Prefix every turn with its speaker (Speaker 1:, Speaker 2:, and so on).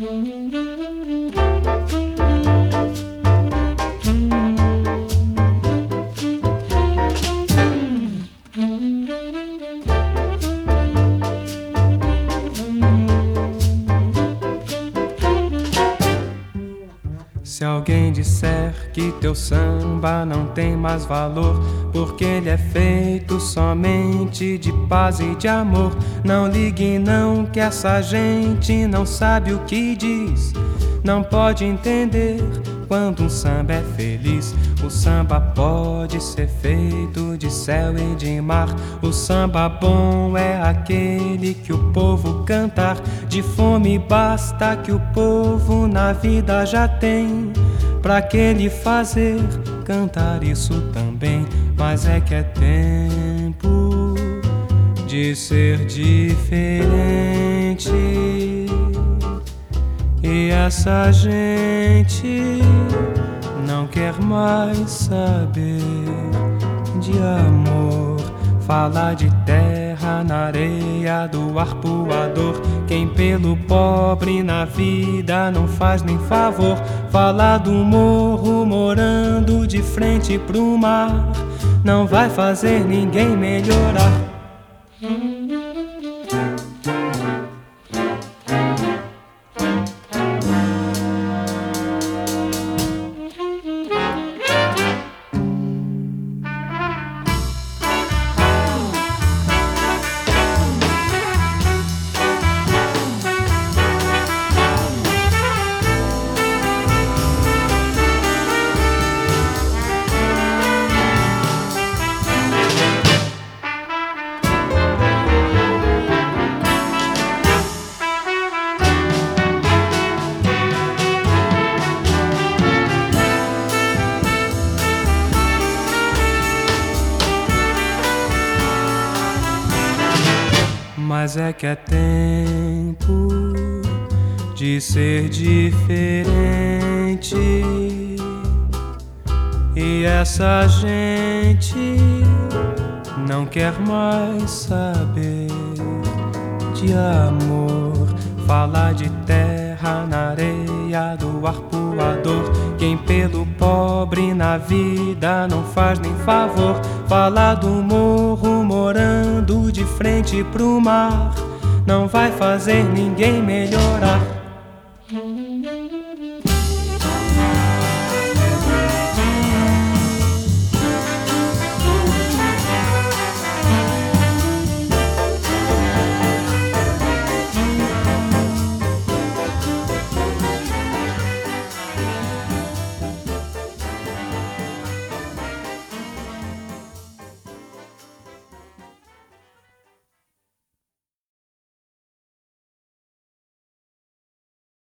Speaker 1: Thank you. Alguém disser que teu samba não tem mais valor, porque ele é feito somente de paz e de amor, não ligue não que essa gente não sabe o que diz, não pode entender quando um samba é feliz. O samba pode ser feito de céu e de mar. O samba bom é aquele que o povo cantar. De fome basta que o povo na vida já tem. Pra que ele fazer cantar isso também? Mas é que é tempo de ser diferente. E essa gente não quer mais saber de amor. Fala de terra na areia do arpoador. Pelo pobre na vida não faz nem favor. Fala do morro morando de frente pro mar. Não vai fazer ninguém melhorar. Mas é que é tempo de ser diferente. E essa gente não quer mais saber de amor. Falar de terra na areia do arpoador. Quem pelo pobre na vida não faz nem favor. Falar do morro frente pro mar. Não vai fazer ninguém melhorar.